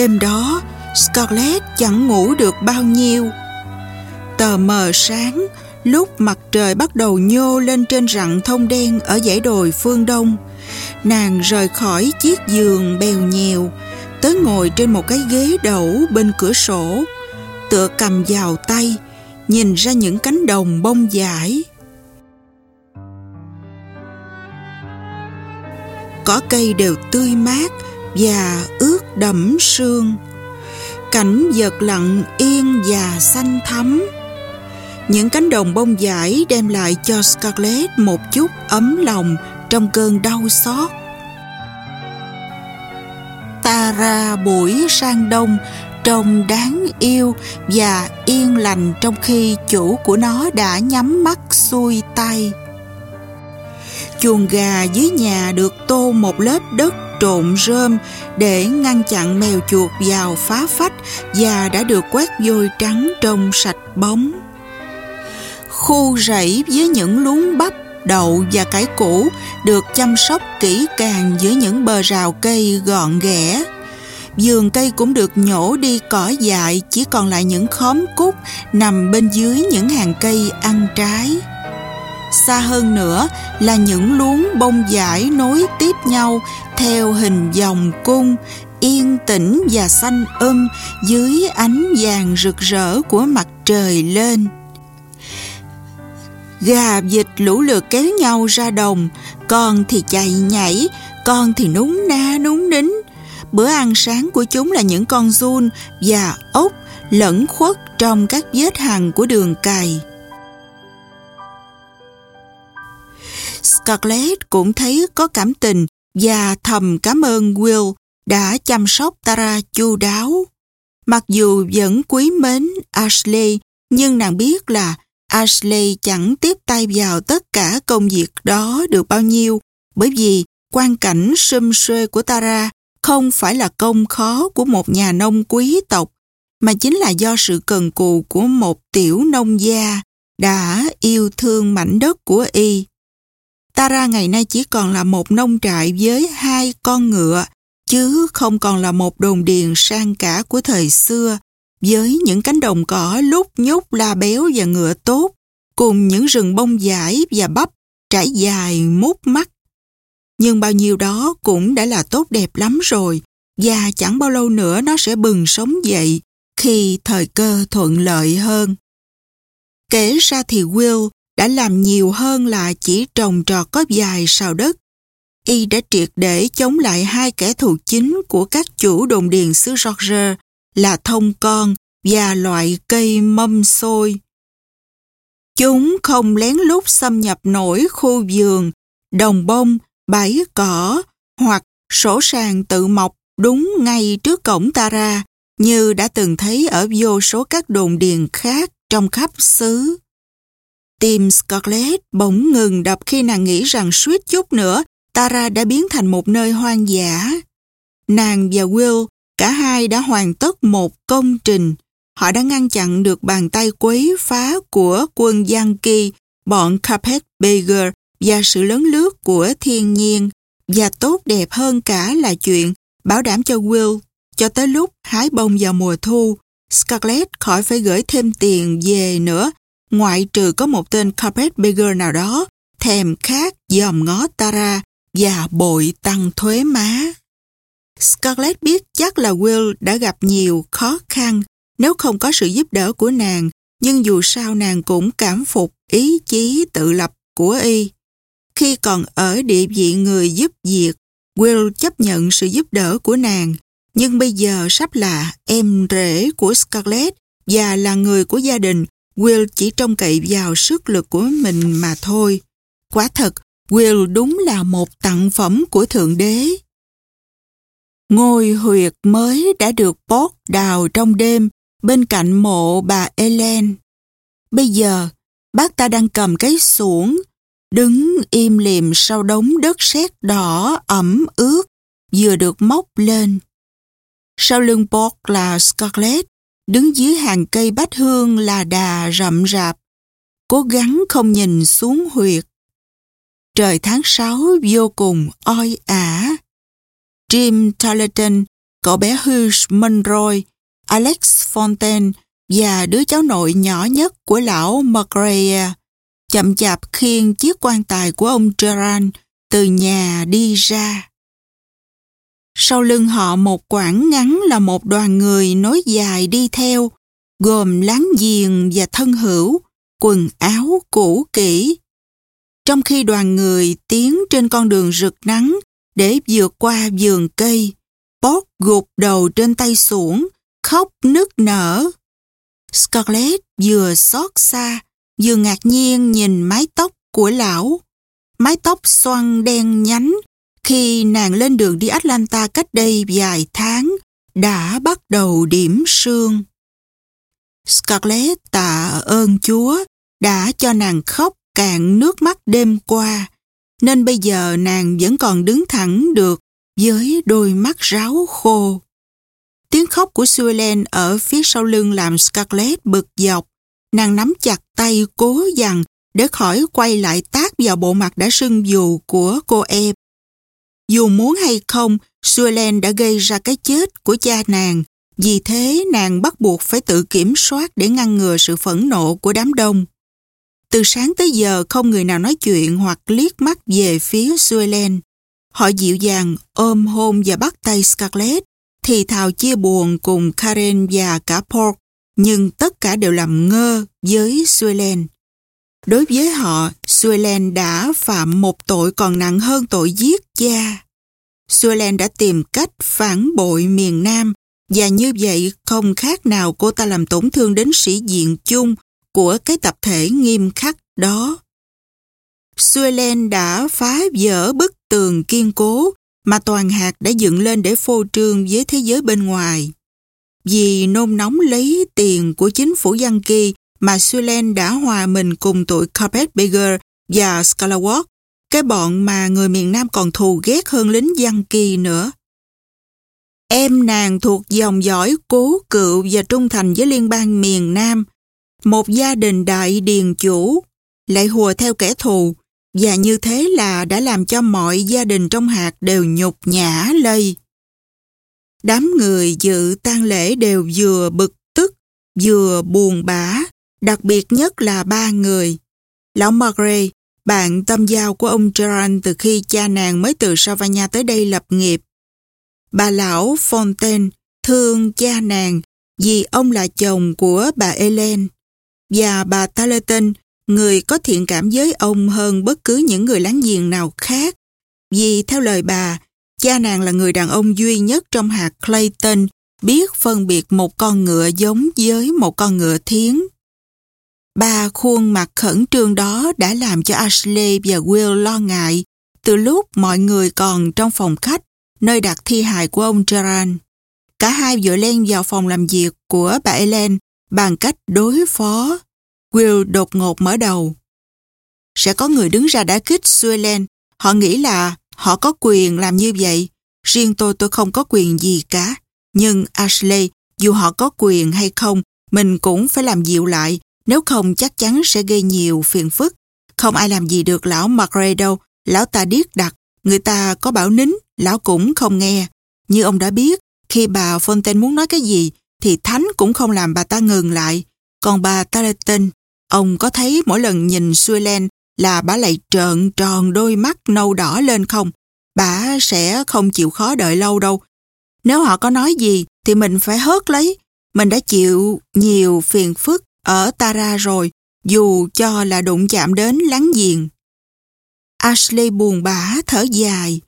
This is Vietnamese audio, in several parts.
Đêm đó, Scarlett chẳng ngủ được bao nhiêu. Tờ mờ sáng, lúc mặt trời bắt đầu nhô lên trên rặng thông đen ở dãy đồi phương đông, nàng rời khỏi chiếc giường bèo nhèo, tới ngồi trên một cái ghế đẩu bên cửa sổ, tựa cầm vào tay, nhìn ra những cánh đồng bông dải. Cỏ cây đều tươi mát và ướt đẫm sương. Cảnh vật lặng yên và xanh thắm. Những cánh đồng bông dải đem lại cho Scarlett một chút ấm lòng trong cơn đau xót. Ta ra buổi sang đông trông đáng yêu và yên lành trong khi chủ của nó đã nhắm mắt xuôi tay. Chuồng gà dưới nhà được tô một lớp đất trộn rơm để ngăn chặn mèo chuột vào phá phách và đã được quét vôi trắng trong sạch bóng. Khu rẫy với những luống bắp, đậu và cải củ được chăm sóc kỹ càng dưới những bờ rào cây gọn ghẽ. Vườn cây cũng được nhổ đi cỏ dại chỉ còn lại những khóm cúc nằm bên dưới những hàng cây ăn trái. Xa hơn nữa là những luống bông dải nối tiếp nhau theo hình vòng cung, yên tĩnh và xanh um dưới ánh vàng rực rỡ của mặt trời lên. Gà vịt lũ lượt kéo nhau ra đồng, con thì chạy nhảy, con thì núng na núng nính. Bữa ăn sáng của chúng là những con giun và ốc lẫn khuất trong các vết hằn của đường cày. Scarlett cũng thấy có cảm tình và thầm cảm ơn Will đã chăm sóc Tara chu đáo. Mặc dù vẫn quý mến Ashley, nhưng nàng biết là Ashley chẳng tiếp tay vào tất cả công việc đó được bao nhiêu, bởi vì quan cảnh sum xuê của Tara không phải là công khó của một nhà nông quý tộc, mà chính là do sự cần cù của một tiểu nông gia đã yêu thương mảnh đất của y. Tara ngày nay chỉ còn là một nông trại với hai con ngựa, chứ không còn là một đồn điền sang cả của thời xưa, với những cánh đồng cỏ lúc nhúc la béo và ngựa tốt, cùng những rừng bông dải và bắp trải dài mút mắt. Nhưng bao nhiêu đó cũng đã là tốt đẹp lắm rồi, và chẳng bao lâu nữa nó sẽ bừng sống dậy khi thời cơ thuận lợi hơn. Kể ra thì Will đã làm nhiều hơn là chỉ trồng trọt có dài sào đất. Y đã triệt để chống lại hai kẻ thù chính của các chủ đồn điền xứ Georgia là thông con và loại cây mâm xôi. Chúng không lén lút xâm nhập nổi khu vườn, đồng bông, bãi cỏ hoặc sổ sàng tự mọc đúng ngay trước cổng Tara như đã từng thấy ở vô số các đồn điền khác trong khắp xứ. Tim Scarlett bỗng ngừng đập khi nàng nghĩ rằng suýt chút nữa Tara đã biến thành một nơi hoang dã. Nàng và Will, cả hai đã hoàn tất một công trình. Họ đã ngăn chặn được bàn tay quấy phá của quân Yankee, bọn Carpetbagger và sự lớn lướt của thiên nhiên. Và tốt đẹp hơn cả là chuyện bảo đảm cho Will cho tới lúc hái bông vào mùa thu, Scarlett khỏi phải gửi thêm tiền về nữa ngoại trừ có một tên Carpet carpetbagger nào đó thèm khát dòm ngó Tara và bội tăng thuế má. Scarlett biết chắc là Will đã gặp nhiều khó khăn nếu không có sự giúp đỡ của nàng, nhưng dù sao nàng cũng cảm phục ý chí tự lập của y. Khi còn ở địa vị người giúp việc, Will chấp nhận sự giúp đỡ của nàng, nhưng bây giờ sắp là em rể của Scarlett và là người của gia đình Will chỉ trông cậy vào sức lực của mình mà thôi. Quả thật, Will đúng là một tặng phẩm của Thượng Đế. Ngôi huyệt mới đã được bót đào trong đêm bên cạnh mộ bà Ellen. Bây giờ, bác ta đang cầm cái xuống đứng im lìm sau đống đất sét đỏ ẩm ướt vừa được móc lên. Sau lưng bót là Scarlett, đứng dưới hàng cây bách hương là đà rậm rạp, cố gắng không nhìn xuống huyệt. Trời tháng 6 vô cùng oi ả. Jim Tarleton cậu bé Hughes Monroy, Alex Fontaine và đứa cháu nội nhỏ nhất của lão McRae chậm chạp khiêng chiếc quan tài của ông Gerard từ nhà đi ra. Sau lưng họ một quãng ngắn là một đoàn người nối dài đi theo, gồm láng giềng và thân hữu, quần áo cũ kỹ. Trong khi đoàn người tiến trên con đường rực nắng để vượt qua vườn cây, Bót gục đầu trên tay xuống, khóc nức nở. Scarlett vừa xót xa, vừa ngạc nhiên nhìn mái tóc của lão. Mái tóc xoăn đen nhánh khi nàng lên đường đi Atlanta cách đây vài tháng đã bắt đầu điểm sương. Scarlett tạ ơn Chúa đã cho nàng khóc cạn nước mắt đêm qua, nên bây giờ nàng vẫn còn đứng thẳng được với đôi mắt ráo khô. Tiếng khóc của Suelen ở phía sau lưng làm Scarlett bực dọc. Nàng nắm chặt tay cố dằn để khỏi quay lại tác vào bộ mặt đã sưng dù của cô em. Dù muốn hay không, Suelen đã gây ra cái chết của cha nàng. Vì thế nàng bắt buộc phải tự kiểm soát để ngăn ngừa sự phẫn nộ của đám đông. Từ sáng tới giờ không người nào nói chuyện hoặc liếc mắt về phía Suelen. Họ dịu dàng ôm hôn và bắt tay Scarlett, thì thào chia buồn cùng Karen và cả Paul, nhưng tất cả đều làm ngơ với Suelen. Đối với họ, Suelen đã phạm một tội còn nặng hơn tội giết gia. Suelen đã tìm cách phản bội miền Nam và như vậy không khác nào cô ta làm tổn thương đến sĩ diện chung của cái tập thể nghiêm khắc đó. Suelen đã phá vỡ bức tường kiên cố mà toàn hạt đã dựng lên để phô trương với thế giới bên ngoài. Vì nôn nóng lấy tiền của chính phủ Yankee mà Suelen đã hòa mình cùng tụi Carpetbagger và Scalawatt, cái bọn mà người miền Nam còn thù ghét hơn lính Yankee nữa. Em nàng thuộc dòng dõi cố cựu và trung thành với liên bang miền Nam, một gia đình đại điền chủ, lại hùa theo kẻ thù, và như thế là đã làm cho mọi gia đình trong hạt đều nhục nhã lây. Đám người dự tang lễ đều vừa bực tức, vừa buồn bã, đặc biệt nhất là ba người. Lão Margaret, bạn tâm giao của ông Gerard từ khi cha nàng mới từ Savannah tới đây lập nghiệp. Bà lão Fontaine thương cha nàng vì ông là chồng của bà Ellen và bà Tarleton người có thiện cảm với ông hơn bất cứ những người láng giềng nào khác. Vì theo lời bà, cha nàng là người đàn ông duy nhất trong hạt Clayton biết phân biệt một con ngựa giống với một con ngựa thiến. Ba khuôn mặt khẩn trương đó đã làm cho Ashley và Will lo ngại từ lúc mọi người còn trong phòng khách nơi đặt thi hài của ông Gerard. Cả hai vội len vào phòng làm việc của bà Ellen bằng cách đối phó Will đột ngột mở đầu. Sẽ có người đứng ra đá kích Suelen. Họ nghĩ là họ có quyền làm như vậy. Riêng tôi tôi không có quyền gì cả. Nhưng Ashley, dù họ có quyền hay không, mình cũng phải làm dịu lại. Nếu không chắc chắn sẽ gây nhiều phiền phức. Không ai làm gì được lão McRae đâu. Lão ta điếc đặt. Người ta có bảo nín, lão cũng không nghe. Như ông đã biết, khi bà Fontaine muốn nói cái gì, thì Thánh cũng không làm bà ta ngừng lại. Còn bà Tarleton Ông có thấy mỗi lần nhìn Suelen là bà lại trợn tròn đôi mắt nâu đỏ lên không? Bà sẽ không chịu khó đợi lâu đâu. Nếu họ có nói gì thì mình phải hớt lấy. Mình đã chịu nhiều phiền phức ở Tara rồi, dù cho là đụng chạm đến láng giềng. Ashley buồn bã thở dài.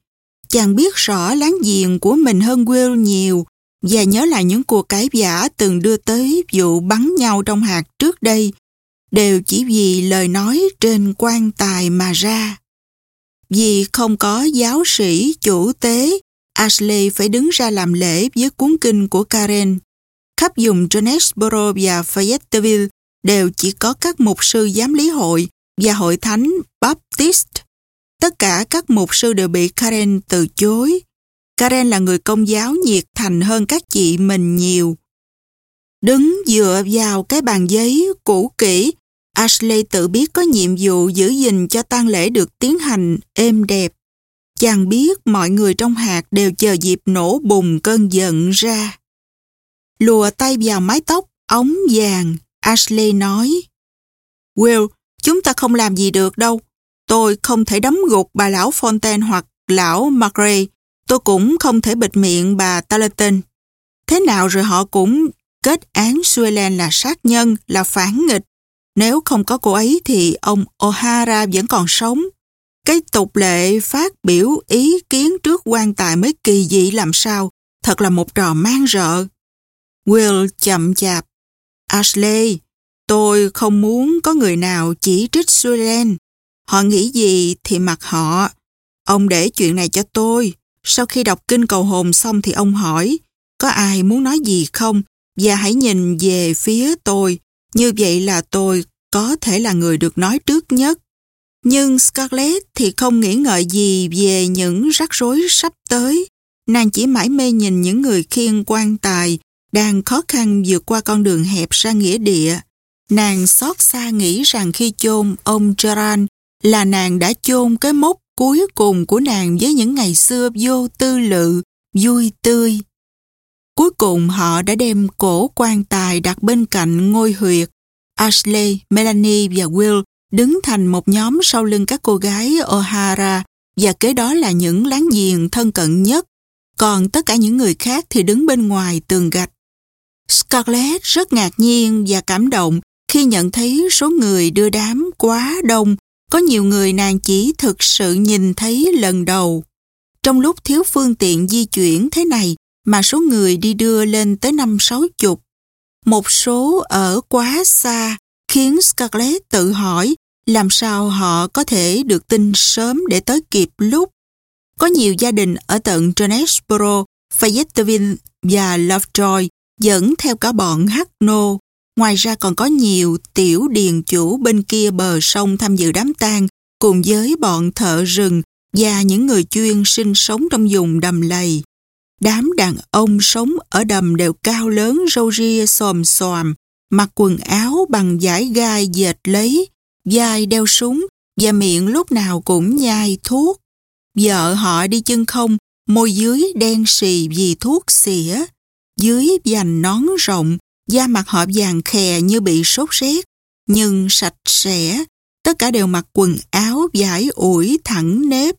Chàng biết rõ láng giềng của mình hơn Will nhiều và nhớ lại những cuộc cãi vã từng đưa tới vụ bắn nhau trong hạt trước đây đều chỉ vì lời nói trên quan tài mà ra. Vì không có giáo sĩ chủ tế, Ashley phải đứng ra làm lễ với cuốn kinh của Karen. Khắp vùng Jonesboro và Fayetteville đều chỉ có các mục sư giám lý hội và hội thánh Baptist. Tất cả các mục sư đều bị Karen từ chối. Karen là người công giáo nhiệt thành hơn các chị mình nhiều. Đứng dựa vào cái bàn giấy cũ kỹ, Ashley tự biết có nhiệm vụ giữ gìn cho tang lễ được tiến hành êm đẹp. Chàng biết mọi người trong hạt đều chờ dịp nổ bùng cơn giận ra. Lùa tay vào mái tóc, ống vàng, Ashley nói. Will, chúng ta không làm gì được đâu. Tôi không thể đấm gục bà lão Fontaine hoặc lão McRae. Tôi cũng không thể bịt miệng bà Talaton. Thế nào rồi họ cũng kết án Suelen là sát nhân, là phản nghịch. Nếu không có cô ấy thì ông O'Hara vẫn còn sống. Cái tục lệ phát biểu ý kiến trước quan tài mới kỳ dị làm sao. Thật là một trò mang rợ. Will chậm chạp. Ashley, tôi không muốn có người nào chỉ trích Suelen. Họ nghĩ gì thì mặc họ. Ông để chuyện này cho tôi. Sau khi đọc kinh cầu hồn xong thì ông hỏi có ai muốn nói gì không và hãy nhìn về phía tôi. Như vậy là tôi có thể là người được nói trước nhất. Nhưng Scarlett thì không nghĩ ngợi gì về những rắc rối sắp tới. Nàng chỉ mãi mê nhìn những người khiêng quan tài đang khó khăn vượt qua con đường hẹp ra nghĩa địa. Nàng xót xa nghĩ rằng khi chôn ông Gerard là nàng đã chôn cái mốc cuối cùng của nàng với những ngày xưa vô tư lự, vui tươi. Cuối cùng họ đã đem cổ quan tài đặt bên cạnh ngôi huyệt. Ashley, Melanie và Will đứng thành một nhóm sau lưng các cô gái O'Hara và kế đó là những láng giềng thân cận nhất. Còn tất cả những người khác thì đứng bên ngoài tường gạch. Scarlett rất ngạc nhiên và cảm động khi nhận thấy số người đưa đám quá đông. Có nhiều người nàng chỉ thực sự nhìn thấy lần đầu. Trong lúc thiếu phương tiện di chuyển thế này, mà số người đi đưa lên tới năm sáu chục. Một số ở quá xa khiến Scarlett tự hỏi làm sao họ có thể được tin sớm để tới kịp lúc. Có nhiều gia đình ở tận Jonesboro, Fayetteville và Lovejoy dẫn theo cả bọn Hackno. Ngoài ra còn có nhiều tiểu điền chủ bên kia bờ sông tham dự đám tang cùng với bọn thợ rừng và những người chuyên sinh sống trong vùng đầm lầy. Đám đàn ông sống ở đầm đều cao lớn râu ria xòm xòm, mặc quần áo bằng vải gai dệt lấy, vai đeo súng và miệng lúc nào cũng nhai thuốc. Vợ họ đi chân không, môi dưới đen xì vì thuốc xỉa. Dưới vành nón rộng, da mặt họ vàng khè như bị sốt rét, nhưng sạch sẽ. Tất cả đều mặc quần áo vải ủi thẳng nếp.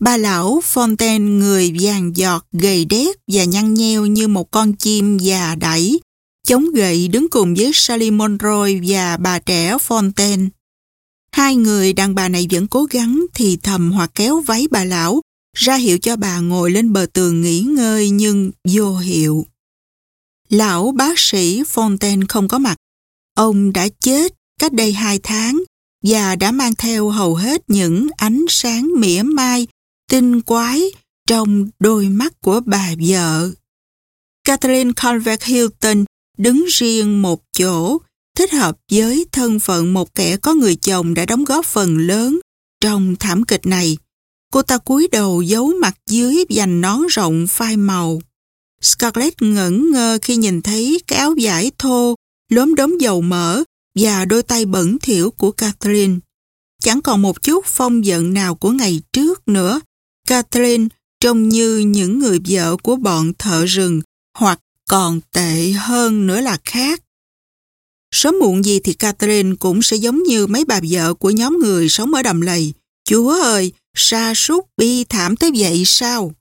Ba lão Fontaine người vàng giọt, gầy đét và nhăn nheo như một con chim già đẩy, chống gậy đứng cùng với Sally Monroy và bà trẻ Fontaine. Hai người đàn bà này vẫn cố gắng thì thầm hoặc kéo váy bà lão, ra hiệu cho bà ngồi lên bờ tường nghỉ ngơi nhưng vô hiệu. Lão bác sĩ Fontaine không có mặt. Ông đã chết cách đây hai tháng và đã mang theo hầu hết những ánh sáng mỉa mai tinh quái trong đôi mắt của bà vợ. Catherine Convert Hilton đứng riêng một chỗ, thích hợp với thân phận một kẻ có người chồng đã đóng góp phần lớn trong thảm kịch này. Cô ta cúi đầu giấu mặt dưới dành nón rộng phai màu. Scarlett ngẩn ngơ khi nhìn thấy cái áo vải thô, lốm đốm dầu mỡ và đôi tay bẩn thỉu của Catherine. Chẳng còn một chút phong giận nào của ngày trước nữa. Catherine trông như những người vợ của bọn thợ rừng hoặc còn tệ hơn nữa là khác. Sớm muộn gì thì Catherine cũng sẽ giống như mấy bà vợ của nhóm người sống ở đầm lầy. Chúa ơi, sa sút bi thảm tới vậy sao?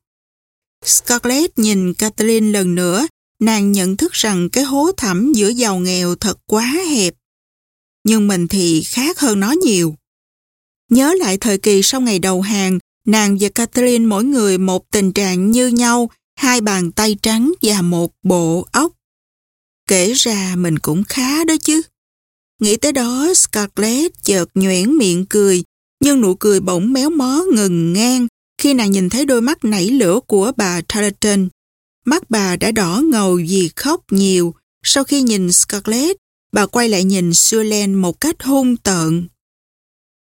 Scarlett nhìn Catherine lần nữa, nàng nhận thức rằng cái hố thẳm giữa giàu nghèo thật quá hẹp. Nhưng mình thì khác hơn nó nhiều. Nhớ lại thời kỳ sau ngày đầu hàng, nàng và Catherine mỗi người một tình trạng như nhau, hai bàn tay trắng và một bộ óc. Kể ra mình cũng khá đó chứ. Nghĩ tới đó, Scarlett chợt nhuyễn miệng cười, nhưng nụ cười bỗng méo mó ngừng ngang khi nàng nhìn thấy đôi mắt nảy lửa của bà Tarleton. Mắt bà đã đỏ ngầu vì khóc nhiều. Sau khi nhìn Scarlett, bà quay lại nhìn Suelen một cách hung tợn.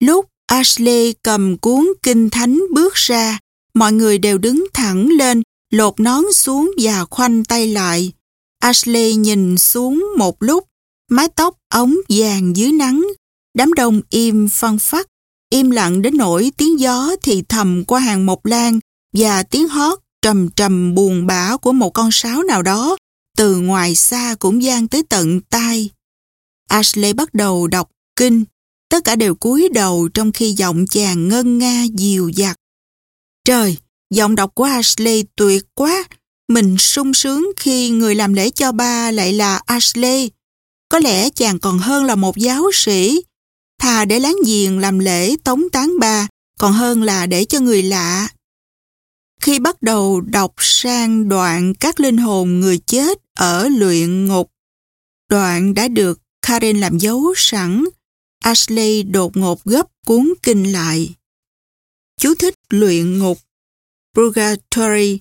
Lúc Ashley cầm cuốn kinh thánh bước ra, mọi người đều đứng thẳng lên, lột nón xuống và khoanh tay lại. Ashley nhìn xuống một lúc, mái tóc ống vàng dưới nắng, đám đông im phân phát im lặng đến nỗi tiếng gió thì thầm qua hàng mộc lan và tiếng hót trầm trầm buồn bã của một con sáo nào đó từ ngoài xa cũng gian tới tận tai. Ashley bắt đầu đọc kinh, tất cả đều cúi đầu trong khi giọng chàng ngân nga dìu dặt. Trời, giọng đọc của Ashley tuyệt quá, mình sung sướng khi người làm lễ cho ba lại là Ashley. Có lẽ chàng còn hơn là một giáo sĩ. Thà để láng giềng làm lễ tống tán ba, còn hơn là để cho người lạ. Khi bắt đầu đọc sang đoạn các linh hồn người chết ở luyện ngục, đoạn đã được Karen làm dấu sẵn, Ashley đột ngột gấp cuốn kinh lại. Chú thích luyện ngục Purgatory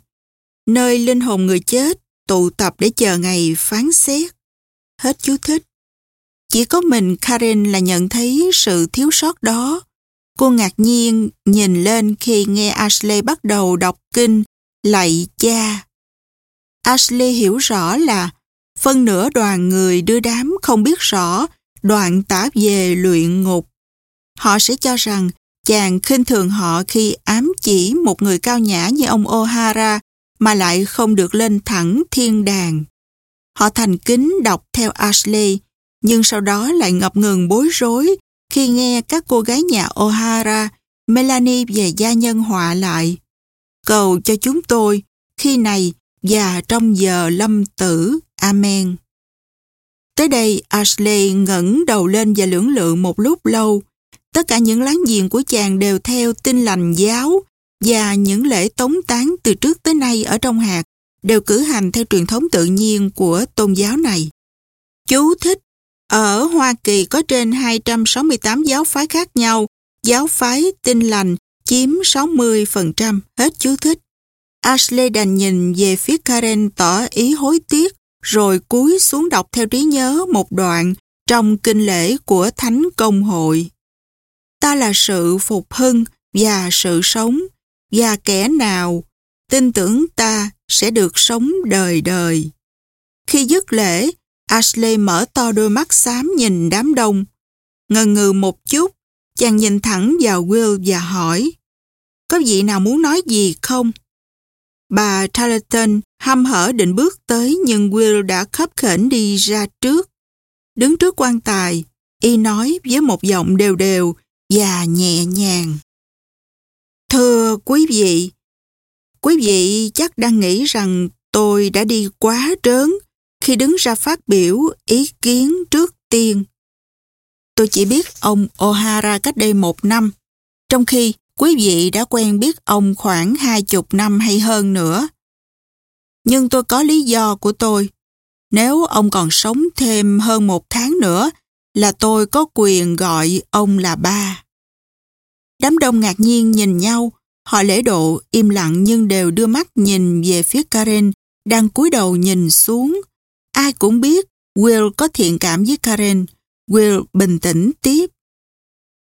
nơi linh hồn người chết tụ tập để chờ ngày phán xét. Hết chú thích. Chỉ có mình Karen là nhận thấy sự thiếu sót đó. Cô ngạc nhiên nhìn lên khi nghe Ashley bắt đầu đọc kinh Lạy cha. Ashley hiểu rõ là phân nửa đoàn người đưa đám không biết rõ đoạn tả về luyện ngục. Họ sẽ cho rằng chàng khinh thường họ khi ám chỉ một người cao nhã như ông O'Hara mà lại không được lên thẳng thiên đàng. Họ thành kính đọc theo Ashley, nhưng sau đó lại ngập ngừng bối rối khi nghe các cô gái nhà O'Hara, Melanie và gia nhân họa lại. Cầu cho chúng tôi khi này và trong giờ lâm tử. Amen. Tới đây Ashley ngẩng đầu lên và lưỡng lự một lúc lâu. Tất cả những láng giềng của chàng đều theo tinh lành giáo và những lễ tống tán từ trước tới nay ở trong hạt đều cử hành theo truyền thống tự nhiên của tôn giáo này. Chú thích ở Hoa Kỳ có trên 268 giáo phái khác nhau, giáo phái tinh lành chiếm 60%, hết chú thích. Ashley đành nhìn về phía Karen tỏ ý hối tiếc, rồi cúi xuống đọc theo trí nhớ một đoạn trong kinh lễ của Thánh Công Hội. Ta là sự phục hưng và sự sống, và kẻ nào tin tưởng ta sẽ được sống đời đời. Khi dứt lễ, Ashley mở to đôi mắt xám nhìn đám đông. Ngần ngừ một chút, chàng nhìn thẳng vào Will và hỏi Có vị nào muốn nói gì không? Bà Tarleton hăm hở định bước tới nhưng Will đã khấp khểnh đi ra trước. Đứng trước quan tài, y nói với một giọng đều đều và nhẹ nhàng. Thưa quý vị, quý vị chắc đang nghĩ rằng tôi đã đi quá trớn khi đứng ra phát biểu ý kiến trước tiên. Tôi chỉ biết ông O'Hara cách đây một năm, trong khi quý vị đã quen biết ông khoảng hai chục năm hay hơn nữa. Nhưng tôi có lý do của tôi. Nếu ông còn sống thêm hơn một tháng nữa, là tôi có quyền gọi ông là ba. Đám đông ngạc nhiên nhìn nhau, họ lễ độ, im lặng nhưng đều đưa mắt nhìn về phía Karen, đang cúi đầu nhìn xuống. Ai cũng biết Will có thiện cảm với Karen. Will bình tĩnh tiếp.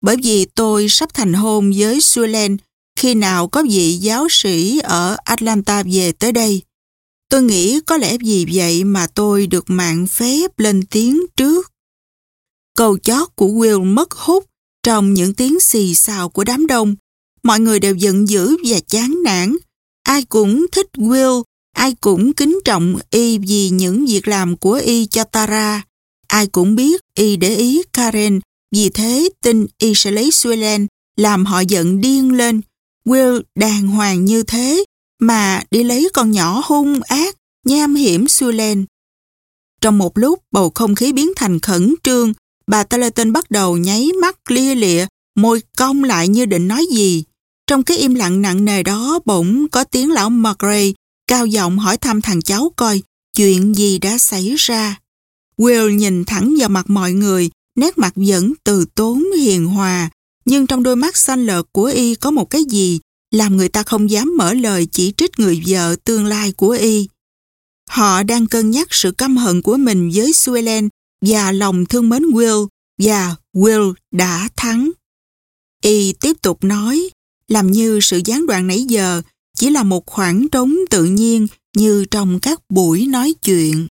Bởi vì tôi sắp thành hôn với Suelen khi nào có vị giáo sĩ ở Atlanta về tới đây. Tôi nghĩ có lẽ vì vậy mà tôi được mạng phép lên tiếng trước. Câu chót của Will mất hút trong những tiếng xì xào của đám đông, mọi người đều giận dữ và chán nản. Ai cũng thích Will, ai cũng kính trọng y vì những việc làm của y cho Tara. Ai cũng biết y để ý Karen, vì thế tin y sẽ lấy Suelen làm họ giận điên lên. Will đàng hoàng như thế mà đi lấy con nhỏ hung ác, nham hiểm Suelen. Trong một lúc bầu không khí biến thành khẩn trương, Bà Talaton bắt đầu nháy mắt lia lịa, môi cong lại như định nói gì. Trong cái im lặng nặng nề đó bỗng có tiếng lão McRae cao giọng hỏi thăm thằng cháu coi chuyện gì đã xảy ra. Will nhìn thẳng vào mặt mọi người, nét mặt vẫn từ tốn hiền hòa, nhưng trong đôi mắt xanh lợt của y có một cái gì làm người ta không dám mở lời chỉ trích người vợ tương lai của y. Họ đang cân nhắc sự căm hận của mình với Suelen và lòng thương mến Will và Will đã thắng. Y tiếp tục nói, làm như sự gián đoạn nãy giờ chỉ là một khoảng trống tự nhiên như trong các buổi nói chuyện.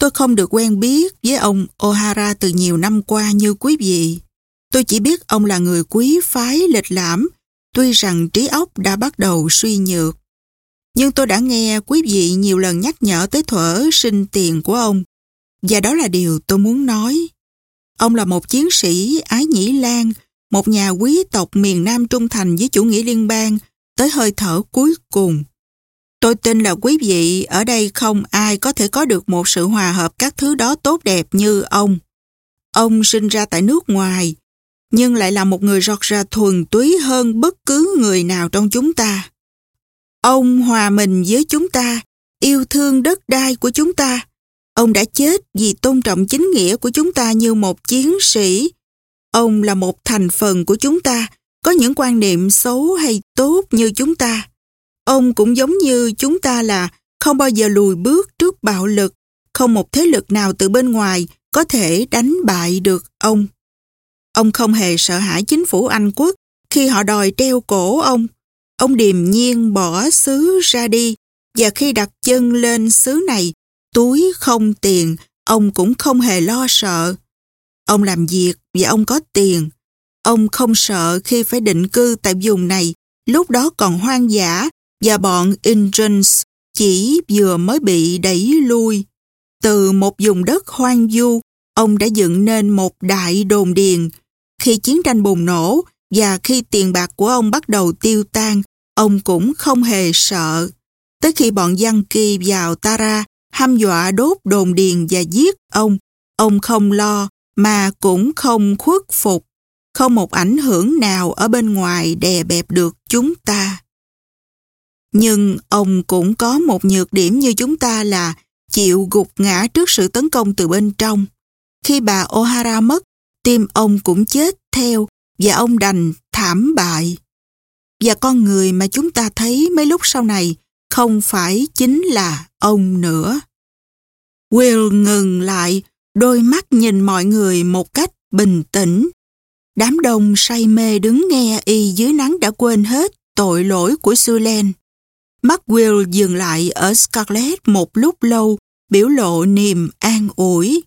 Tôi không được quen biết với ông O'Hara từ nhiều năm qua như quý vị. Tôi chỉ biết ông là người quý phái lịch lãm, tuy rằng trí óc đã bắt đầu suy nhược. Nhưng tôi đã nghe quý vị nhiều lần nhắc nhở tới thuở sinh tiền của ông. Và đó là điều tôi muốn nói. Ông là một chiến sĩ Ái Nhĩ Lan, một nhà quý tộc miền Nam trung thành với chủ nghĩa liên bang tới hơi thở cuối cùng. Tôi tin là quý vị ở đây không ai có thể có được một sự hòa hợp các thứ đó tốt đẹp như ông. Ông sinh ra tại nước ngoài, nhưng lại là một người rọt ra thuần túy hơn bất cứ người nào trong chúng ta. Ông hòa mình với chúng ta, yêu thương đất đai của chúng ta. Ông đã chết vì tôn trọng chính nghĩa của chúng ta như một chiến sĩ. Ông là một thành phần của chúng ta, có những quan niệm xấu hay tốt như chúng ta. Ông cũng giống như chúng ta là không bao giờ lùi bước trước bạo lực, không một thế lực nào từ bên ngoài có thể đánh bại được ông. Ông không hề sợ hãi chính phủ Anh quốc khi họ đòi treo cổ ông. Ông điềm nhiên bỏ xứ ra đi và khi đặt chân lên xứ này, túi không tiền, ông cũng không hề lo sợ. Ông làm việc và ông có tiền. Ông không sợ khi phải định cư tại vùng này, lúc đó còn hoang dã và bọn Indians chỉ vừa mới bị đẩy lui. Từ một vùng đất hoang vu, ông đã dựng nên một đại đồn điền. Khi chiến tranh bùng nổ và khi tiền bạc của ông bắt đầu tiêu tan, ông cũng không hề sợ. Tới khi bọn dân kỳ vào Tara, hăm dọa đốt đồn điền và giết ông, ông không lo mà cũng không khuất phục. Không một ảnh hưởng nào ở bên ngoài đè bẹp được chúng ta. Nhưng ông cũng có một nhược điểm như chúng ta là chịu gục ngã trước sự tấn công từ bên trong. Khi bà O'Hara mất, tim ông cũng chết theo và ông đành thảm bại. Và con người mà chúng ta thấy mấy lúc sau này không phải chính là ông nữa. Will ngừng lại, đôi mắt nhìn mọi người một cách bình tĩnh. Đám đông say mê đứng nghe y dưới nắng đã quên hết tội lỗi của Sulen. Mắt Will dừng lại ở Scarlett một lúc lâu, biểu lộ niềm an ủi.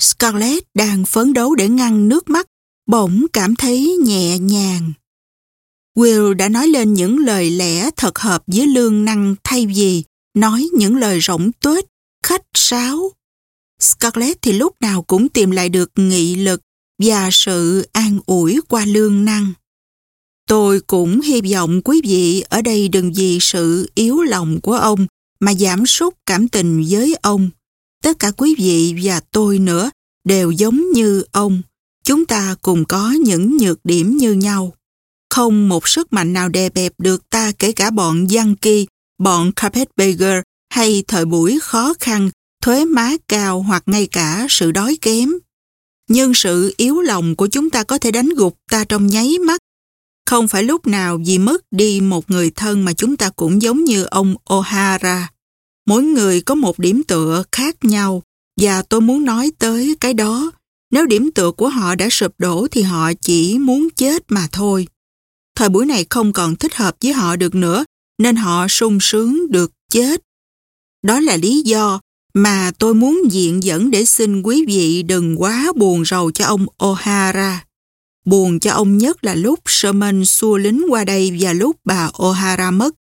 Scarlett đang phấn đấu để ngăn nước mắt, bỗng cảm thấy nhẹ nhàng. Will đã nói lên những lời lẽ thật hợp với lương năng thay vì nói những lời rỗng tuếch, khách sáo. Scarlett thì lúc nào cũng tìm lại được nghị lực và sự an ủi qua lương năng. Tôi cũng hy vọng quý vị ở đây đừng vì sự yếu lòng của ông mà giảm sút cảm tình với ông. Tất cả quý vị và tôi nữa đều giống như ông. Chúng ta cùng có những nhược điểm như nhau. Không một sức mạnh nào đè bẹp được ta kể cả bọn Yankee, bọn Carpetbagger hay thời buổi khó khăn, thuế má cao hoặc ngay cả sự đói kém. Nhưng sự yếu lòng của chúng ta có thể đánh gục ta trong nháy mắt không phải lúc nào vì mất đi một người thân mà chúng ta cũng giống như ông O'Hara. Mỗi người có một điểm tựa khác nhau và tôi muốn nói tới cái đó. Nếu điểm tựa của họ đã sụp đổ thì họ chỉ muốn chết mà thôi. Thời buổi này không còn thích hợp với họ được nữa, nên họ sung sướng được chết. Đó là lý do mà tôi muốn diện dẫn để xin quý vị đừng quá buồn rầu cho ông O'Hara. Buồn cho ông nhất là lúc Sherman xua lính qua đây và lúc bà O'Hara mất.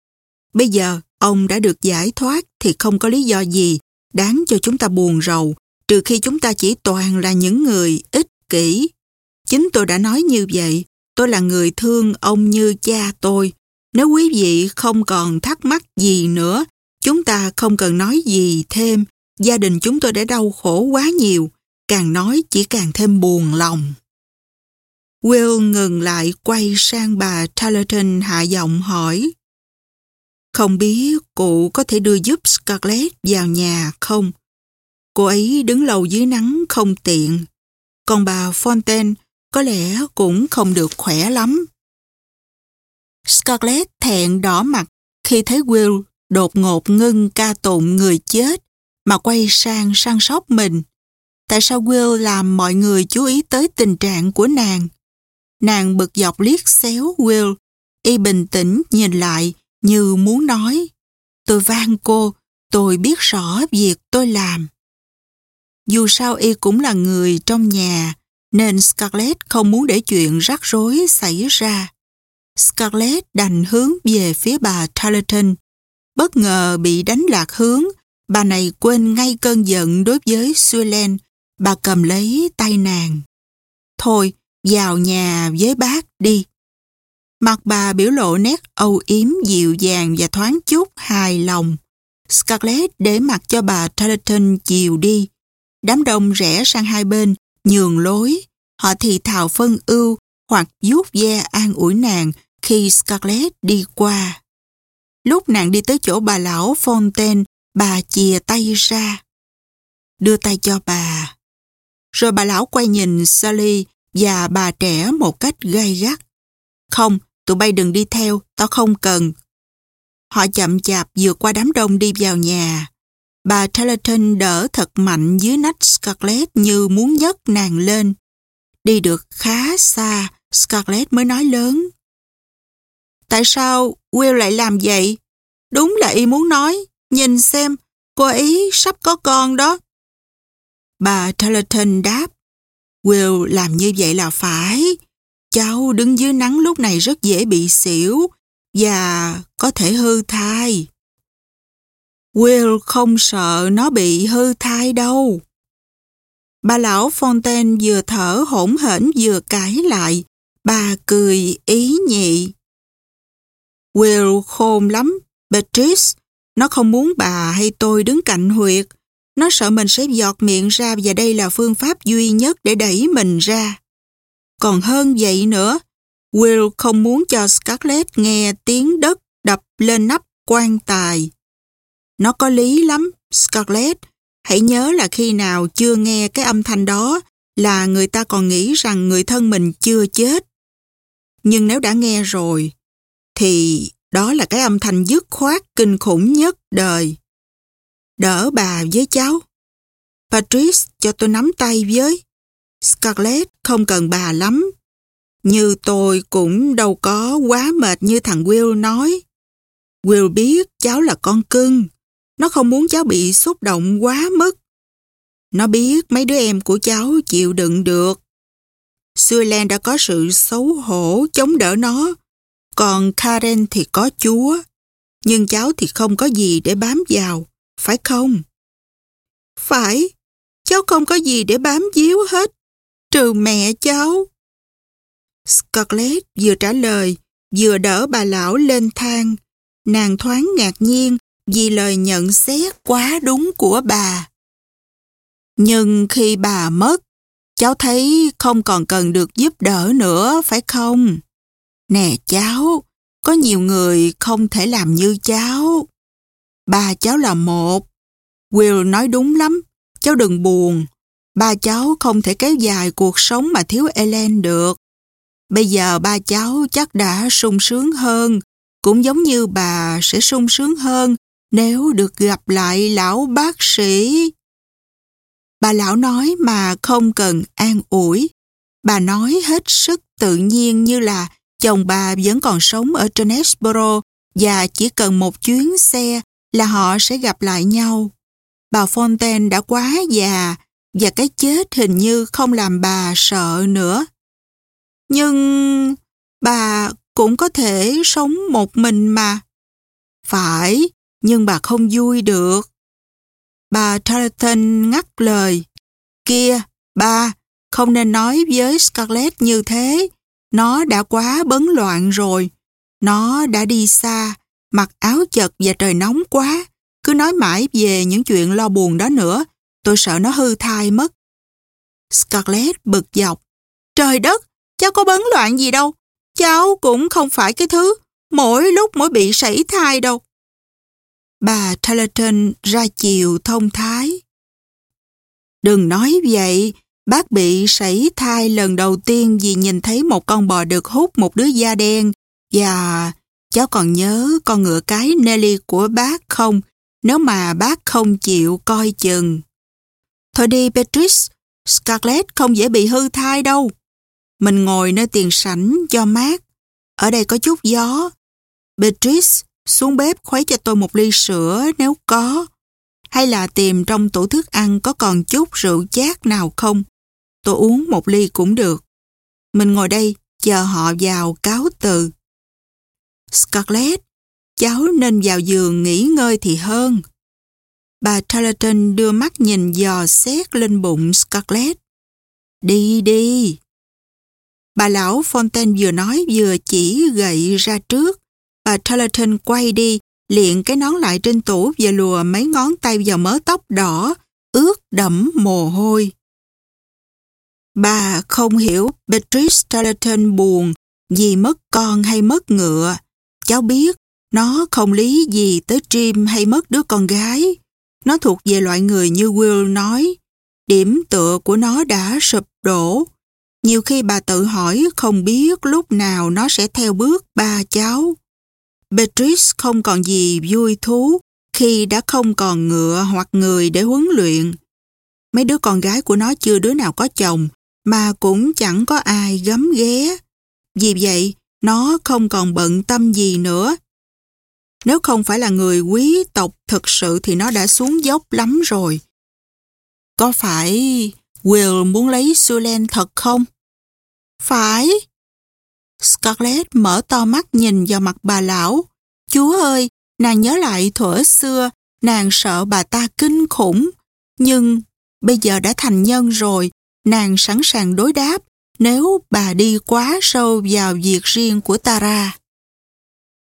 Bây giờ, ông đã được giải thoát thì không có lý do gì đáng cho chúng ta buồn rầu, trừ khi chúng ta chỉ toàn là những người ích kỷ. Chính tôi đã nói như vậy, tôi là người thương ông như cha tôi. Nếu quý vị không còn thắc mắc gì nữa, chúng ta không cần nói gì thêm. Gia đình chúng tôi đã đau khổ quá nhiều, càng nói chỉ càng thêm buồn lòng. Will ngừng lại quay sang bà Tarleton hạ giọng hỏi. Không biết cụ có thể đưa giúp Scarlett vào nhà không? Cô ấy đứng lâu dưới nắng không tiện. Còn bà Fontaine có lẽ cũng không được khỏe lắm. Scarlett thẹn đỏ mặt khi thấy Will đột ngột ngưng ca tụng người chết mà quay sang săn sóc mình. Tại sao Will làm mọi người chú ý tới tình trạng của nàng? Nàng bực dọc liếc xéo Will. Y bình tĩnh nhìn lại như muốn nói. Tôi van cô, tôi biết rõ việc tôi làm. Dù sao y cũng là người trong nhà, nên Scarlett không muốn để chuyện rắc rối xảy ra. Scarlett đành hướng về phía bà Tarleton. Bất ngờ bị đánh lạc hướng, bà này quên ngay cơn giận đối với Suelen. Bà cầm lấy tay nàng. Thôi, vào nhà với bác đi. Mặt bà biểu lộ nét âu yếm dịu dàng và thoáng chút hài lòng. Scarlett để mặc cho bà Tarleton chiều đi. Đám đông rẽ sang hai bên, nhường lối. Họ thì thào phân ưu hoặc vuốt ve an ủi nàng khi Scarlett đi qua. Lúc nàng đi tới chỗ bà lão Fontaine, bà chìa tay ra. Đưa tay cho bà. Rồi bà lão quay nhìn Sally và bà trẻ một cách gay gắt. Không, tụi bay đừng đi theo, tao không cần. Họ chậm chạp vượt qua đám đông đi vào nhà. Bà Tarleton đỡ thật mạnh dưới nách Scarlett như muốn nhấc nàng lên. Đi được khá xa, Scarlett mới nói lớn. Tại sao Will lại làm vậy? Đúng là y muốn nói. Nhìn xem, cô ấy sắp có con đó. Bà Tarleton đáp. Will làm như vậy là phải. Cháu đứng dưới nắng lúc này rất dễ bị xỉu và có thể hư thai. Will không sợ nó bị hư thai đâu. Bà lão Fontaine vừa thở hỗn hển vừa cãi lại. Bà cười ý nhị. Will khôn lắm, Beatrice. Nó không muốn bà hay tôi đứng cạnh huyệt. Nó sợ mình sẽ giọt miệng ra và đây là phương pháp duy nhất để đẩy mình ra. Còn hơn vậy nữa, Will không muốn cho Scarlett nghe tiếng đất đập lên nắp quan tài. Nó có lý lắm, Scarlett. Hãy nhớ là khi nào chưa nghe cái âm thanh đó là người ta còn nghĩ rằng người thân mình chưa chết. Nhưng nếu đã nghe rồi, thì đó là cái âm thanh dứt khoát, kinh khủng nhất đời. Đỡ bà với cháu. Patrice cho tôi nắm tay với. Scarlett không cần bà lắm. Như tôi cũng đâu có quá mệt như thằng Will nói. Will biết cháu là con cưng. Nó không muốn cháu bị xúc động quá mức. Nó biết mấy đứa em của cháu chịu đựng được. Suelen đã có sự xấu hổ chống đỡ nó. Còn Karen thì có chúa. Nhưng cháu thì không có gì để bám vào. Phải không? Phải. Cháu không có gì để bám díu hết. Trừ mẹ cháu. Scarlett vừa trả lời, vừa đỡ bà lão lên thang. Nàng thoáng ngạc nhiên vì lời nhận xét quá đúng của bà. Nhưng khi bà mất, cháu thấy không còn cần được giúp đỡ nữa, phải không? Nè cháu, có nhiều người không thể làm như cháu. Ba cháu là một. Will nói đúng lắm, cháu đừng buồn. Ba cháu không thể kéo dài cuộc sống mà thiếu Ellen được. Bây giờ ba cháu chắc đã sung sướng hơn, cũng giống như bà sẽ sung sướng hơn nếu được gặp lại lão bác sĩ. Bà lão nói mà không cần an ủi. Bà nói hết sức tự nhiên như là chồng bà vẫn còn sống ở Jonesboro và chỉ cần một chuyến xe là họ sẽ gặp lại nhau. Bà Fontaine đã quá già và cái chết hình như không làm bà sợ nữa. Nhưng bà cũng có thể sống một mình mà. Phải, nhưng bà không vui được. Bà Tarleton ngắt lời. Kia, ba, không nên nói với Scarlett như thế. Nó đã quá bấn loạn rồi. Nó đã đi xa, mặc áo chật và trời nóng quá. Cứ nói mãi về những chuyện lo buồn đó nữa. Tôi sợ nó hư thai mất. Scarlett bực dọc. Trời đất, cháu có bấn loạn gì đâu. Cháu cũng không phải cái thứ mỗi lúc mỗi bị sảy thai đâu. Bà Tarleton ra chiều thông thái. Đừng nói vậy, bác bị sảy thai lần đầu tiên vì nhìn thấy một con bò được hút một đứa da đen và cháu còn nhớ con ngựa cái Nelly của bác không nếu mà bác không chịu coi chừng. Thôi đi Beatrice, Scarlett không dễ bị hư thai đâu. Mình ngồi nơi tiền sảnh cho mát. Ở đây có chút gió. Beatrice, xuống bếp khuấy cho tôi một ly sữa nếu có. Hay là tìm trong tủ thức ăn có còn chút rượu chát nào không? tôi uống một ly cũng được. Mình ngồi đây, chờ họ vào cáo từ. Scarlett, cháu nên vào giường nghỉ ngơi thì hơn. Bà Tarleton đưa mắt nhìn dò xét lên bụng Scarlett. Đi đi. Bà lão Fontaine vừa nói vừa chỉ gậy ra trước. Bà Tarleton quay đi, liện cái nón lại trên tủ và lùa mấy ngón tay vào mớ tóc đỏ, ướt đẫm mồ hôi. Bà không hiểu Beatrice Tarleton buồn vì mất con hay mất ngựa. Cháu biết nó không lý gì tới Jim hay mất đứa con gái. Nó thuộc về loại người như Will nói. Điểm tựa của nó đã sụp đổ. Nhiều khi bà tự hỏi không biết lúc nào nó sẽ theo bước ba cháu. Beatrice không còn gì vui thú khi đã không còn ngựa hoặc người để huấn luyện. Mấy đứa con gái của nó chưa đứa nào có chồng mà cũng chẳng có ai gấm ghé. Vì vậy, nó không còn bận tâm gì nữa. Nếu không phải là người quý tộc thực sự thì nó đã xuống dốc lắm rồi. Có phải Will muốn lấy Sulen thật không? Phải. Scarlett mở to mắt nhìn vào mặt bà lão. Chúa ơi, nàng nhớ lại thuở xưa, nàng sợ bà ta kinh khủng. Nhưng bây giờ đã thành nhân rồi, nàng sẵn sàng đối đáp nếu bà đi quá sâu vào việc riêng của Tara.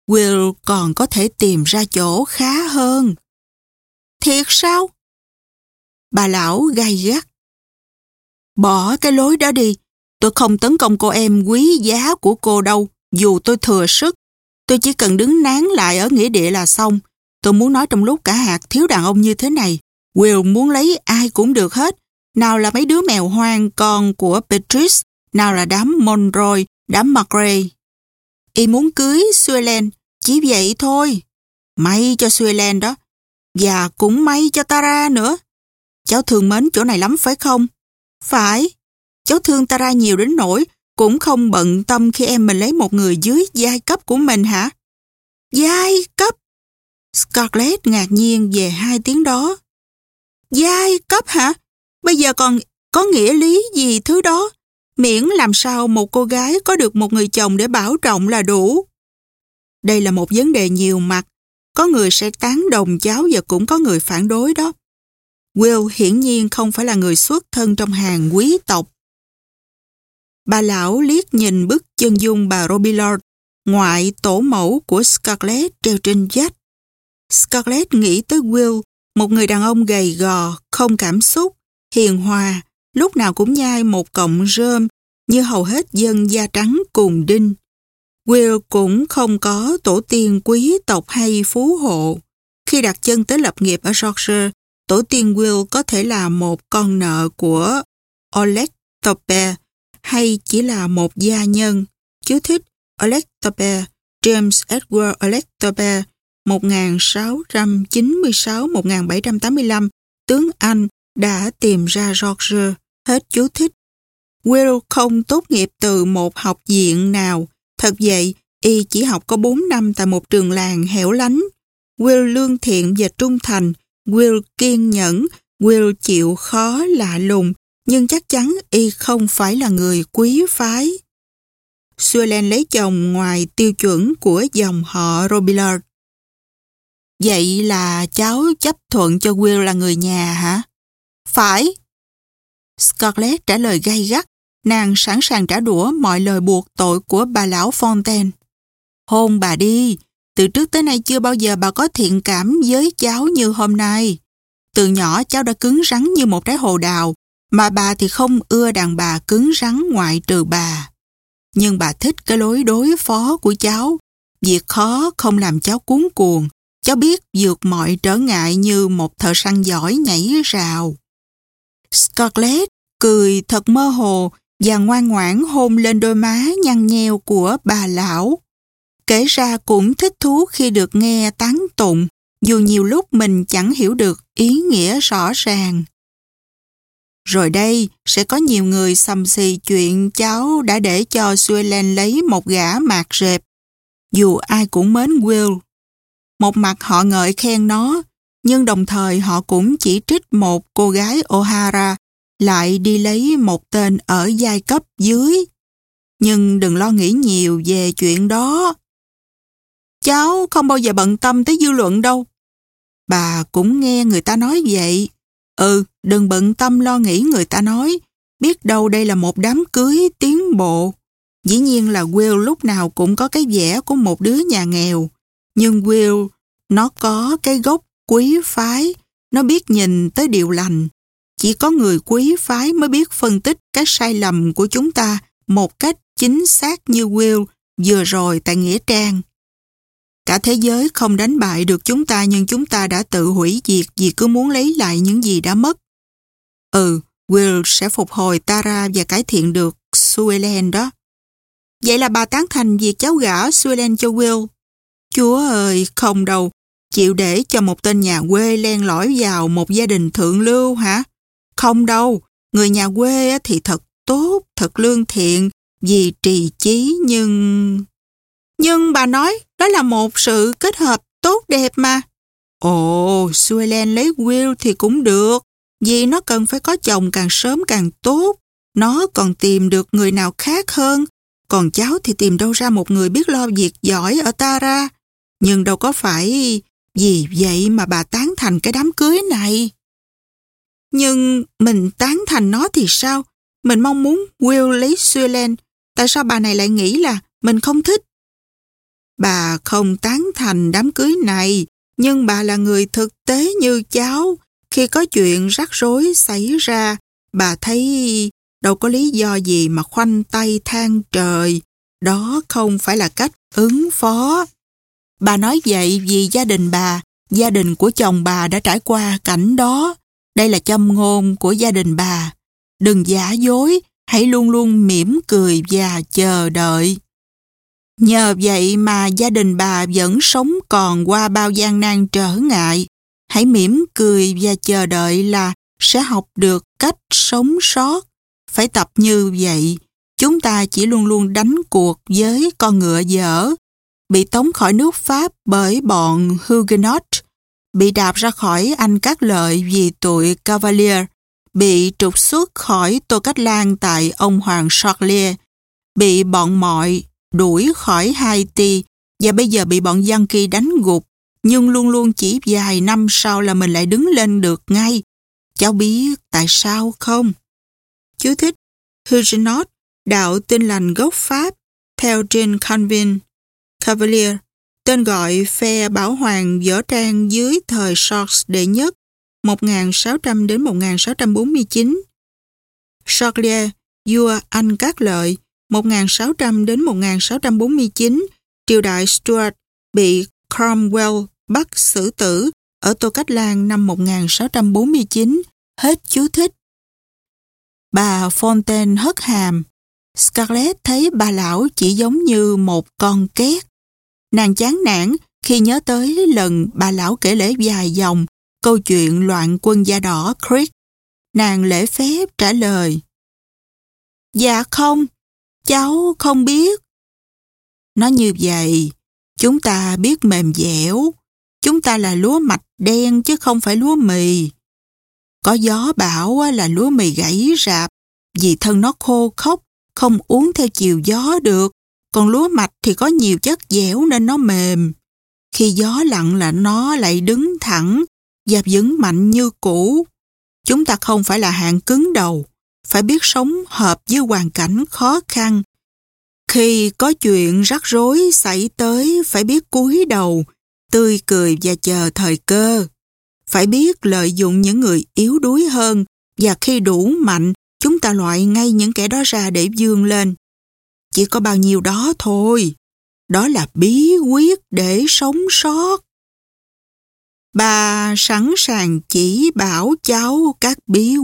Will còn có thể tìm ra chỗ khá hơn. Thiệt sao? Bà lão gay gắt. Bỏ cái lối đó đi, tôi không tấn công cô em quý giá của cô đâu, dù tôi thừa sức. Tôi chỉ cần đứng nán lại ở nghĩa địa là xong. Tôi muốn nói trong lúc cả hạt thiếu đàn ông như thế này, Will muốn lấy ai cũng được hết. Nào là mấy đứa mèo hoang con của Beatrice, nào là đám Monroy, đám McRae. Y muốn cưới Suelen, chỉ vậy thôi. May cho Suelen đó. Và cũng may cho Tara nữa. Cháu thương mến chỗ này lắm phải không? Phải. Cháu thương Tara nhiều đến nỗi cũng không bận tâm khi em mình lấy một người dưới giai cấp của mình hả? Giai cấp? Scarlett ngạc nhiên về hai tiếng đó. Giai cấp hả? Bây giờ còn có nghĩa lý gì thứ đó? Miễn làm sao một cô gái có được một người chồng để bảo trọng là đủ. Đây là một vấn đề nhiều mặt. Có người sẽ tán đồng cháu và cũng có người phản đối đó. Will hiển nhiên không phải là người xuất thân trong hàng quý tộc. Bà lão liếc nhìn bức chân dung bà Robillard, ngoại tổ mẫu của Scarlett treo trên vách. Scarlett nghĩ tới Will, một người đàn ông gầy gò, không cảm xúc, hiền hòa, lúc nào cũng nhai một cọng rơm như hầu hết dân da trắng cùng đinh. Will cũng không có tổ tiên quý tộc hay phú hộ. Khi đặt chân tới lập nghiệp ở Yorkshire, tổ tiên Will có thể là một con nợ của Oleg Tope hay chỉ là một gia nhân. Chú thích Oleg James Edward Oleg 1696-1785, tướng Anh đã tìm ra Roger. Hết chú thích. Will không tốt nghiệp từ một học viện nào. Thật vậy, y chỉ học có 4 năm tại một trường làng hẻo lánh. Will lương thiện và trung thành. Will kiên nhẫn. Will chịu khó lạ lùng. Nhưng chắc chắn y không phải là người quý phái. Suelen lấy chồng ngoài tiêu chuẩn của dòng họ Robillard. Vậy là cháu chấp thuận cho Will là người nhà hả? Phải. Scarlett trả lời gay gắt, nàng sẵn sàng trả đũa mọi lời buộc tội của bà lão Fontaine. Hôn bà đi, từ trước tới nay chưa bao giờ bà có thiện cảm với cháu như hôm nay. Từ nhỏ cháu đã cứng rắn như một trái hồ đào, mà bà thì không ưa đàn bà cứng rắn ngoại trừ bà. Nhưng bà thích cái lối đối phó của cháu. Việc khó không làm cháu cuốn cuồng. Cháu biết vượt mọi trở ngại như một thợ săn giỏi nhảy rào. Scarlett cười thật mơ hồ và ngoan ngoãn hôn lên đôi má nhăn nheo của bà lão. Kể ra cũng thích thú khi được nghe tán tụng, dù nhiều lúc mình chẳng hiểu được ý nghĩa rõ ràng. Rồi đây sẽ có nhiều người sầm xì chuyện cháu đã để cho Suelen lấy một gã mạc rệp. Dù ai cũng mến Will. Một mặt họ ngợi khen nó, nhưng đồng thời họ cũng chỉ trích một cô gái O'Hara lại đi lấy một tên ở giai cấp dưới. Nhưng đừng lo nghĩ nhiều về chuyện đó. Cháu không bao giờ bận tâm tới dư luận đâu. Bà cũng nghe người ta nói vậy. Ừ, đừng bận tâm lo nghĩ người ta nói. Biết đâu đây là một đám cưới tiến bộ. Dĩ nhiên là Will lúc nào cũng có cái vẻ của một đứa nhà nghèo. Nhưng Will, nó có cái gốc quý phái. Nó biết nhìn tới điều lành. Chỉ có người quý phái mới biết phân tích cái sai lầm của chúng ta một cách chính xác như Will vừa rồi tại Nghĩa Trang. Cả thế giới không đánh bại được chúng ta nhưng chúng ta đã tự hủy diệt vì cứ muốn lấy lại những gì đã mất. Ừ, Will sẽ phục hồi Tara và cải thiện được Suelen đó. Vậy là bà tán thành việc cháu gả Suelen cho Will. Chúa ơi, không đâu. Chịu để cho một tên nhà quê len lỏi vào một gia đình thượng lưu hả? Không đâu, người nhà quê thì thật tốt, thật lương thiện, vì trì chí nhưng... Nhưng bà nói đó là một sự kết hợp tốt đẹp mà. Ồ, Suelen lấy Will thì cũng được, vì nó cần phải có chồng càng sớm càng tốt. Nó còn tìm được người nào khác hơn, còn cháu thì tìm đâu ra một người biết lo việc giỏi ở Tara. Nhưng đâu có phải vì vậy mà bà tán thành cái đám cưới này. Nhưng mình tán thành nó thì sao? Mình mong muốn Will lấy Suelen. Tại sao bà này lại nghĩ là mình không thích? Bà không tán thành đám cưới này, nhưng bà là người thực tế như cháu. Khi có chuyện rắc rối xảy ra, bà thấy đâu có lý do gì mà khoanh tay than trời. Đó không phải là cách ứng phó. Bà nói vậy vì gia đình bà, gia đình của chồng bà đã trải qua cảnh đó. Đây là châm ngôn của gia đình bà. Đừng giả dối, hãy luôn luôn mỉm cười và chờ đợi. Nhờ vậy mà gia đình bà vẫn sống còn qua bao gian nan trở ngại. Hãy mỉm cười và chờ đợi là sẽ học được cách sống sót. Phải tập như vậy. Chúng ta chỉ luôn luôn đánh cuộc với con ngựa dở, bị tống khỏi nước Pháp bởi bọn Huguenot, bị đạp ra khỏi Anh các lợi vì tội Cavalier, bị trục xuất khỏi Tô Cách Lan tại ông Hoàng Charlier, bị bọn mọi đuổi khỏi Haiti và bây giờ bị bọn Yankee đánh gục nhưng luôn luôn chỉ vài năm sau là mình lại đứng lên được ngay. Cháu biết tại sao không? Chú thích Huguenot, đạo tin lành gốc Pháp, theo Jean Calvin, Cavalier, tên gọi phe bảo hoàng võ trang dưới thời Charles đệ nhất 1600 đến 1649. Charles, vua Anh Cát Lợi, 1600 đến 1649, triều đại Stuart bị Cromwell bắt xử tử ở Tô Cách Lan năm 1649, hết chú thích. Bà Fontaine hất hàm. Scarlett thấy bà lão chỉ giống như một con két. Nàng chán nản khi nhớ tới lần bà lão kể lễ dài dòng câu chuyện loạn quân da đỏ Creek. Nàng lễ phép trả lời. Dạ không, cháu không biết. Nó như vậy, chúng ta biết mềm dẻo, chúng ta là lúa mạch đen chứ không phải lúa mì. Có gió bảo là lúa mì gãy rạp vì thân nó khô khốc, không uống theo chiều gió được. Còn lúa mạch thì có nhiều chất dẻo nên nó mềm. Khi gió lặng là nó lại đứng thẳng và vững mạnh như cũ. Chúng ta không phải là hạng cứng đầu, phải biết sống hợp với hoàn cảnh khó khăn. Khi có chuyện rắc rối xảy tới phải biết cúi đầu, tươi cười và chờ thời cơ. Phải biết lợi dụng những người yếu đuối hơn và khi đủ mạnh, chúng ta loại ngay những kẻ đó ra để dương lên. Chỉ có bao nhiêu đó thôi. Đó là bí quyết để sống sót. Bà sẵn sàng chỉ bảo cháu các bí